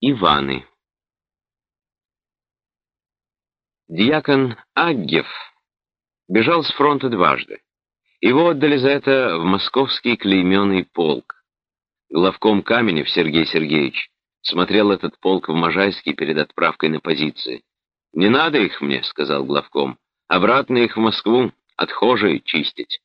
Иваны. Дьякон Аггев бежал с фронта дважды. Его отдали за это в московский клейменный полк. Главком Каменев Сергей Сергеевич смотрел этот полк в Можайске перед отправкой на позиции. «Не надо их мне», — сказал главком. «Обратно их в Москву, отхожие чистить».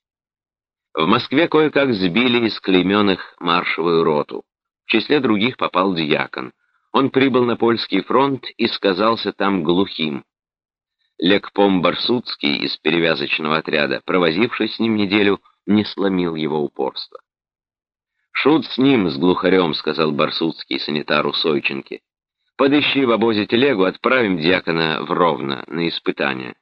В Москве кое-как сбили из клейменных маршевую роту. В числе других попал дьякон. Он прибыл на польский фронт и сказался там глухим. Лекпом Барсуцкий из перевязочного отряда, провозившись с ним неделю, не сломил его упорство. «Шут с ним, с глухарем», — сказал Барсуцкий санитару Сойченке. «Подыщи в обозе телегу, отправим дьякона в Ровно на испытание».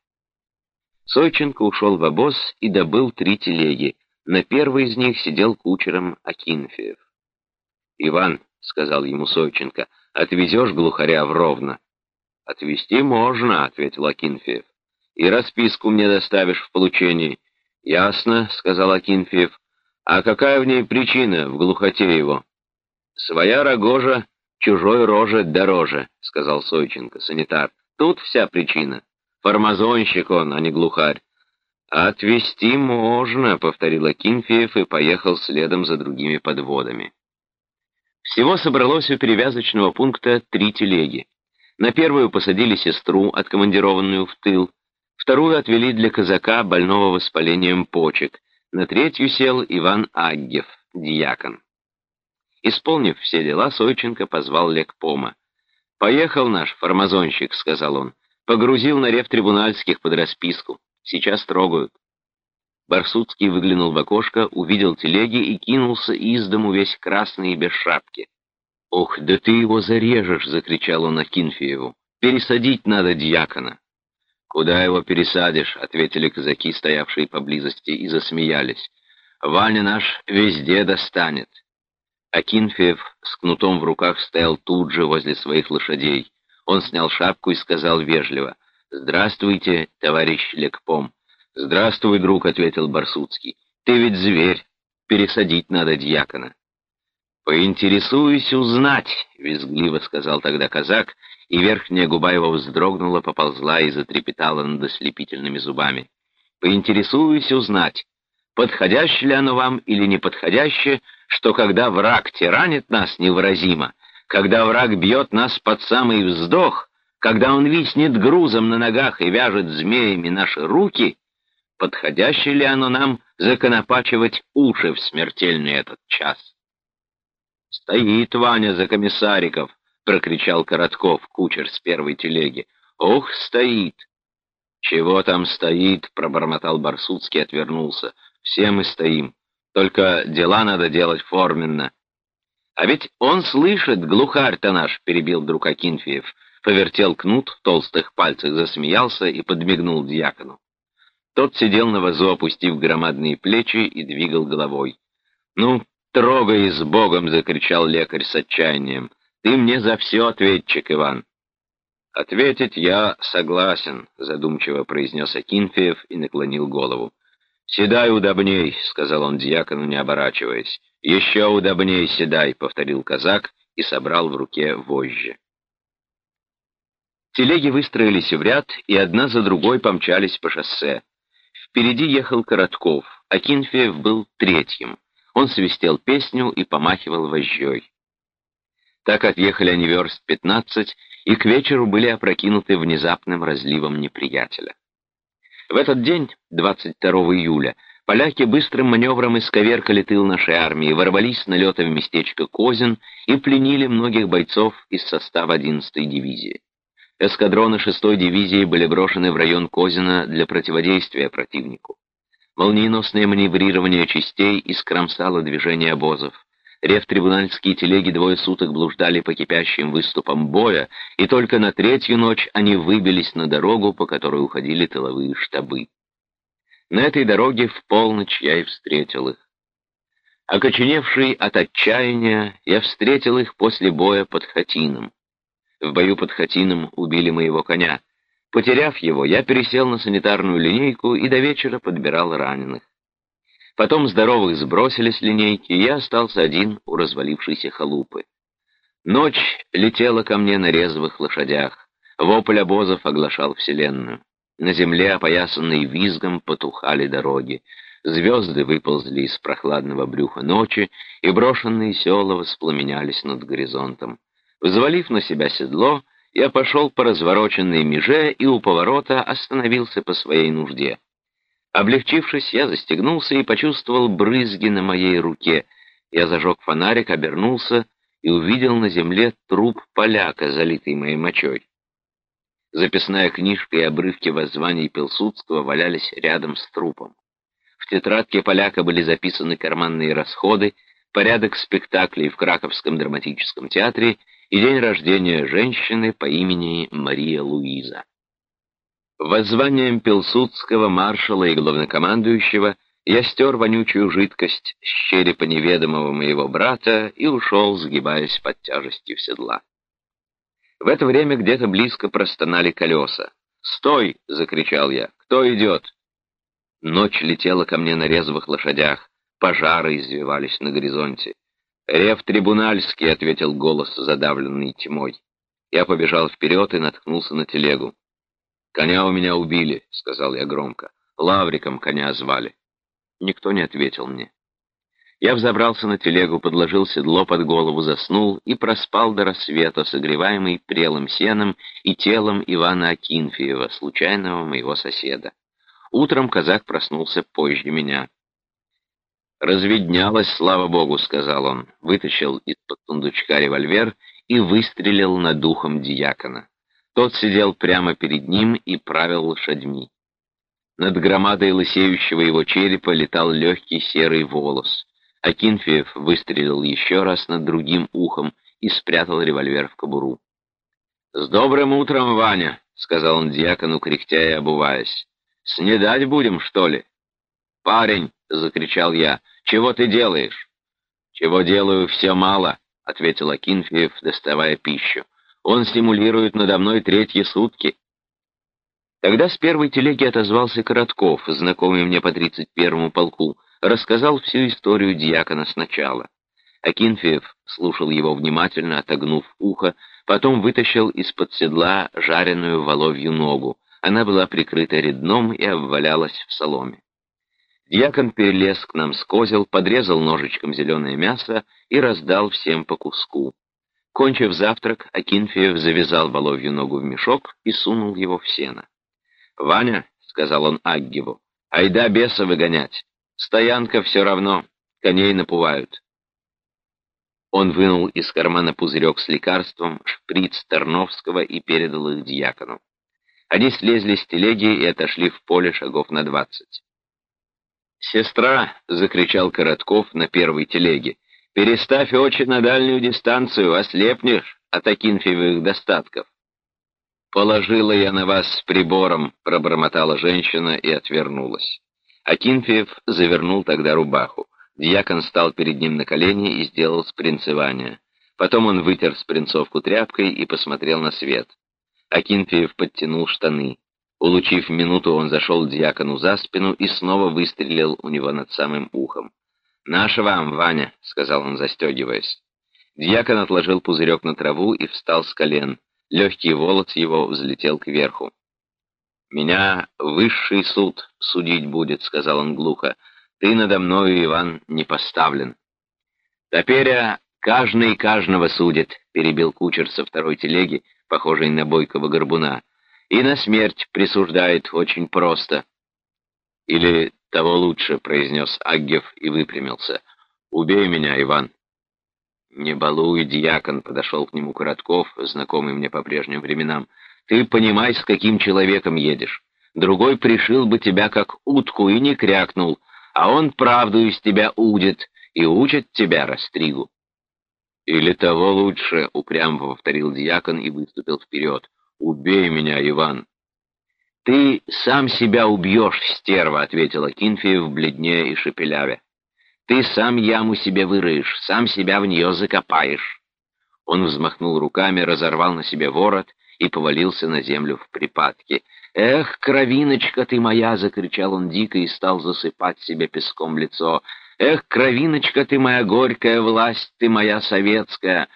Сойченко ушел в обоз и добыл три телеги. На первой из них сидел кучером Акинфеев. «Иван», — сказал ему Сойченко, — Отвезешь глухаря в Ровно?» «Отвезти можно», — ответил Акинфеев. «И расписку мне доставишь в получении». «Ясно», — сказал Акинфеев. «А какая в ней причина, в глухоте его?» «Своя рогожа, чужой роже дороже», — сказал Сойченко, санитар. «Тут вся причина. Формазонщик он, а не глухарь». «Отвезти можно», — повторил Акинфеев и поехал следом за другими подводами. Всего собралось у перевязочного пункта три телеги. На первую посадили сестру, откомандированную в тыл, вторую отвели для казака, больного воспалением почек, на третью сел Иван Аггев, диакон. Исполнив все дела, Сойченко позвал лекпома. «Поехал наш формазонщик», — сказал он. «Погрузил на рев трибунальских под расписку. Сейчас трогают». Барсуцкий выглянул в окошко, увидел телеги и кинулся из дому весь красный и без шапки. «Ох, да ты его зарежешь!» — закричал он Акинфееву. «Пересадить надо дьякона!» «Куда его пересадишь?» — ответили казаки, стоявшие поблизости, и засмеялись. «Ваня наш везде достанет!» Акинфеев с кнутом в руках стоял тут же возле своих лошадей. Он снял шапку и сказал вежливо, «Здравствуйте, товарищ Лекпом!» «Здравствуй, друг», — ответил Барсуцкий. «Ты ведь зверь. Пересадить надо дьякона». «Поинтересуюсь узнать», — визгливо сказал тогда казак, и верхняя губа его вздрогнула, поползла и затрепетала над ослепительными зубами. «Поинтересуюсь узнать, подходяще ли оно вам или неподходяще, что когда враг тиранит нас невыразимо, когда враг бьет нас под самый вздох, когда он виснет грузом на ногах и вяжет змеями наши руки, подходящее ли оно нам законопачивать уши в смертельный этот час. «Стоит Ваня за комиссариков!» — прокричал Коротков, кучер с первой телеги. «Ох, стоит!» «Чего там стоит?» — пробормотал Барсуцкий, отвернулся. «Все мы стоим. Только дела надо делать форменно». «А ведь он слышит, глухарь-то наш!» — перебил вдруг Акинфеев. Повертел кнут в толстых пальцах, засмеялся и подмигнул дьякону. Тот сидел на вазу, опустив громадные плечи и двигал головой. «Ну, трогай с Богом!» — закричал лекарь с отчаянием. «Ты мне за все ответчик, Иван!» «Ответить я согласен», — задумчиво произнес Акинфеев и наклонил голову. «Седай удобней», — сказал он дьякону, не оборачиваясь. «Еще удобней седай», — повторил казак и собрал в руке вожжи. Телеги выстроились в ряд, и одна за другой помчались по шоссе. Впереди ехал Коротков, а Кинфеев был третьим. Он свистел песню и помахивал вожжой. Так отъехали они верст пятнадцать, и к вечеру были опрокинуты внезапным разливом неприятеля. В этот день, 22 июля, поляки быстрым маневром исковеркали тыл нашей армии, ворвались с налета в местечко Козин и пленили многих бойцов из состава 11-й дивизии. Эскадроны 6-й дивизии были брошены в район Козина для противодействия противнику. Молниеносное маневрирование частей искромсало движение обозов. Рев-трибунальские телеги двое суток блуждали по кипящим выступам боя, и только на третью ночь они выбились на дорогу, по которой уходили тыловые штабы. На этой дороге в полночь я и встретил их. Окоченевший от отчаяния, я встретил их после боя под Хатином. В бою под Хатином убили моего коня. Потеряв его, я пересел на санитарную линейку и до вечера подбирал раненых. Потом здоровых сбросили с линейки, и я остался один у развалившейся халупы. Ночь летела ко мне на резвых лошадях. Вопль обозов оглашал вселенную. На земле, опоясанной визгом, потухали дороги. Звезды выползли из прохладного брюха ночи, и брошенные села воспламенялись над горизонтом. Взвалив на себя седло, я пошел по развороченной меже и у поворота остановился по своей нужде. Облегчившись, я застегнулся и почувствовал брызги на моей руке. Я зажег фонарик, обернулся и увидел на земле труп поляка, залитый моей мочой. Записная книжка и обрывки воззваний Пилсудского валялись рядом с трупом. В тетрадке поляка были записаны карманные расходы, порядок спектаклей в Краковском драматическом театре и день рождения женщины по имени Мария Луиза. Воззванием Пилсудского маршала и главнокомандующего я стер вонючую жидкость с черепа неведомого моего брата и ушел, сгибаясь под тяжестью седла. В это время где-то близко простонали колеса. «Стой!» — закричал я. «Кто идет?» Ночь летела ко мне на резвых лошадях. Пожары извивались на горизонте. «Рев трибунальский», — ответил голос, задавленный тьмой. Я побежал вперед и наткнулся на телегу. «Коня у меня убили», — сказал я громко. «Лавриком коня звали». Никто не ответил мне. Я взобрался на телегу, подложил седло под голову, заснул и проспал до рассвета, согреваемый прелым сеном и телом Ивана Акинфеева, случайного моего соседа. Утром казак проснулся позже меня. «Разведнялось, слава богу», — сказал он, вытащил из-под сундучка револьвер и выстрелил над духом диакона. Тот сидел прямо перед ним и правил лошадьми. Над громадой лысеющего его черепа летал легкий серый волос. Акинфеев выстрелил еще раз над другим ухом и спрятал револьвер в кобуру. «С добрым утром, Ваня!» — сказал он дьякону, кряхтя и обуваясь. «Снедать будем, что ли?» «Парень!» — закричал я. «Чего ты делаешь?» «Чего делаю, все мало», — ответил Акинфеев, доставая пищу. Он симулирует надо мной третьи сутки. Тогда с первой телеги отозвался Коротков, знакомый мне по тридцать первому полку, рассказал всю историю дьякона сначала. Акинфеев слушал его внимательно, отогнув ухо, потом вытащил из-под седла жареную воловью ногу. Она была прикрыта редном и обвалялась в соломе. Дьякон перелез к нам с козел, подрезал ножичком зеленое мясо и раздал всем по куску. Кончив завтрак, Акинфеев завязал воловью ногу в мешок и сунул его в сено. «Ваня», — сказал он Аггиву, — «айда беса выгонять. Стоянка все равно, коней напувают». Он вынул из кармана пузырек с лекарством, шприц Тарновского и передал их дьякону. Они слезли с телеги и отошли в поле шагов на двадцать. «Сестра!» — закричал Коротков на первой телеге. Переставь очи на дальнюю дистанцию, ослепнешь от акинфиевых достатков. «Положила я на вас с прибором», — пробормотала женщина и отвернулась. Акинфеев завернул тогда рубаху. Дьякон стал перед ним на колени и сделал спринцевание. Потом он вытер спринцовку тряпкой и посмотрел на свет. Акинфеев подтянул штаны. Улучив минуту, он зашел дьякону за спину и снова выстрелил у него над самым ухом. «Наша вам, Ваня», — сказал он, застегиваясь. Дьякон отложил пузырек на траву и встал с колен. Легкий волос его взлетел кверху. «Меня высший суд судить будет», — сказал он глухо. «Ты надо мною, Иван, не поставлен». «Теперь каждый каждого судит», — перебил кучер со второй телеги, похожей на бойкого горбуна. «И на смерть присуждает очень просто». «Или «Того лучше», — произнес Аггев и выпрямился. «Убей меня, Иван». «Не балуй, дьякон», — подошел к нему Коротков, знакомый мне по прежним временам. «Ты понимай, с каким человеком едешь. Другой пришил бы тебя как утку и не крякнул, а он правду из тебя удит и учит тебя растригу». «Или того лучше», — упрямо повторил дьякон и выступил вперед. «Убей меня, Иван». «Ты сам себя убьешь, стерва», — ответила Кинфиев, бледнее и шепелявя. «Ты сам яму себе выроешь, сам себя в нее закопаешь». Он взмахнул руками, разорвал на себе ворот и повалился на землю в припадке. «Эх, кровиночка ты моя!» — закричал он дико и стал засыпать себе песком лицо. «Эх, кровиночка ты моя горькая, власть ты моя советская!»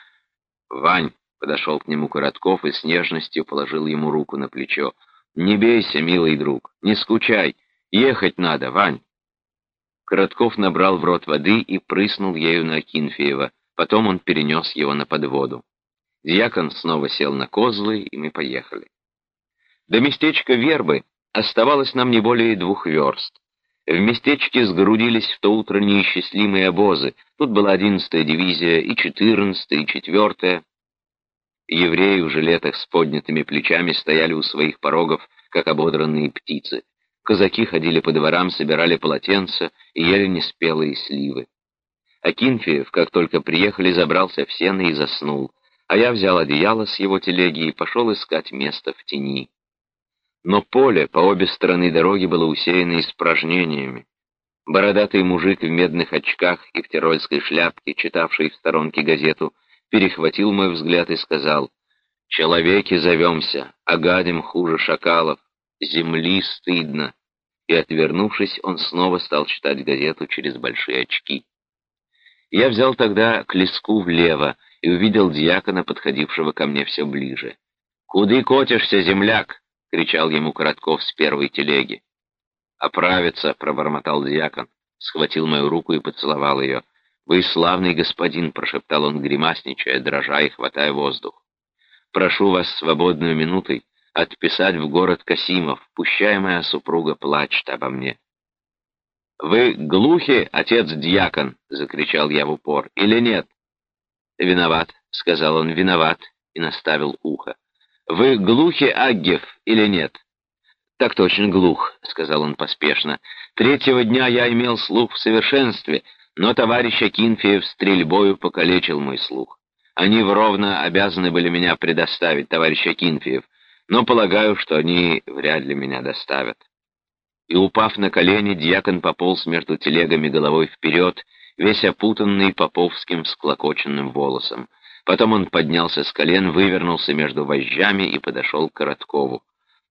«Вань!» — подошел к нему Коротков и с нежностью положил ему руку на плечо. «Не бейся, милый друг, не скучай, ехать надо, Вань!» Коротков набрал в рот воды и прыснул ею на Акинфеева, потом он перенес его на подводу. Дьякон снова сел на козлы, и мы поехали. До местечка Вербы оставалось нам не более двух верст. В местечке сгрудились в то утро неисчислимые обозы. Тут была одиннадцатая дивизия, и четырнадцатая, и четвертая. Евреи в жилетах с поднятыми плечами стояли у своих порогов, как ободранные птицы. Казаки ходили по дворам, собирали полотенца и ели неспелые сливы. Акинфеев, как только приехали, забрался в сено и заснул, а я взял одеяло с его телеги и пошел искать место в тени. Но поле по обе стороны дороги было усеяно испражнениями. Бородатый мужик в медных очках и в тирольской шляпке, читавший в сторонке газету, перехватил мой взгляд и сказал, «Человеки зовемся, а гадим хуже шакалов, земли стыдно». И, отвернувшись, он снова стал читать газету через большие очки. Я взял тогда к леску влево и увидел дьякона, подходившего ко мне все ближе. «Куды котишься, земляк?» — кричал ему Коротков с первой телеги. «Оправиться!» — пробормотал дьякон, схватил мою руку и поцеловал ее. «Вы славный господин!» — прошептал он, гримасничая, дрожа и хватая воздух. «Прошу вас свободную минутой отписать в город Касимов, пущай моя супруга плачет обо мне». «Вы глухи, отец-дьякон?» — закричал я в упор. «Или нет?» «Виноват», — сказал он, — «виноват», и наставил ухо. «Вы глухи, Аггев, или нет?» «Так точно глух», — сказал он поспешно. «Третьего дня я имел слух в совершенстве, но товарищ Акинфеев стрельбою покалечил мой слух. Они вровно обязаны были меня предоставить, товарищ Акинфеев, но полагаю, что они вряд ли меня доставят». И, упав на колени, дьякон пополз между телегами головой вперед, весь опутанный поповским склокоченным волосом. Потом он поднялся с колен, вывернулся между вожжами и подошел к Короткову.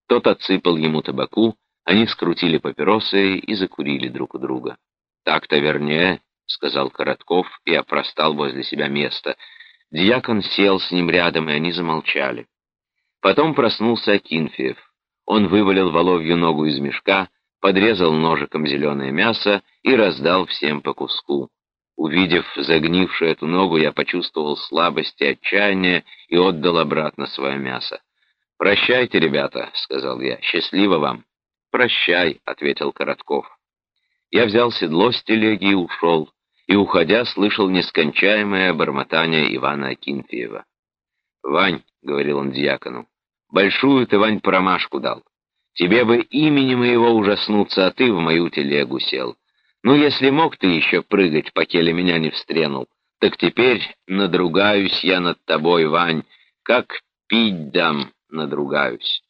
Тот отсыпал ему табаку, они скрутили папиросы и закурили друг у друга. «Так-то вернее», — сказал Коротков и опростал возле себя место. Дьякон сел с ним рядом, и они замолчали. Потом проснулся Акинфеев. Он вывалил воловью ногу из мешка, подрезал ножиком зеленое мясо и раздал всем по куску. Увидев загнившую эту ногу, я почувствовал слабость и отчаяние и отдал обратно свое мясо. «Прощайте, ребята», — сказал я, — «счастливо вам». «Прощай», — ответил Коротков. Я взял седло с телеги и ушел, и, уходя, слышал нескончаемое бормотание Ивана Акинфеева. «Вань», — говорил он дьякону, — «большую ты, Вань, промашку дал. Тебе бы имени моего ужаснуться, а ты в мою телегу сел. Ну, если мог ты еще прыгать, покеле меня не встренул, так теперь надругаюсь я над тобой, Вань, как пить дам надругаюсь.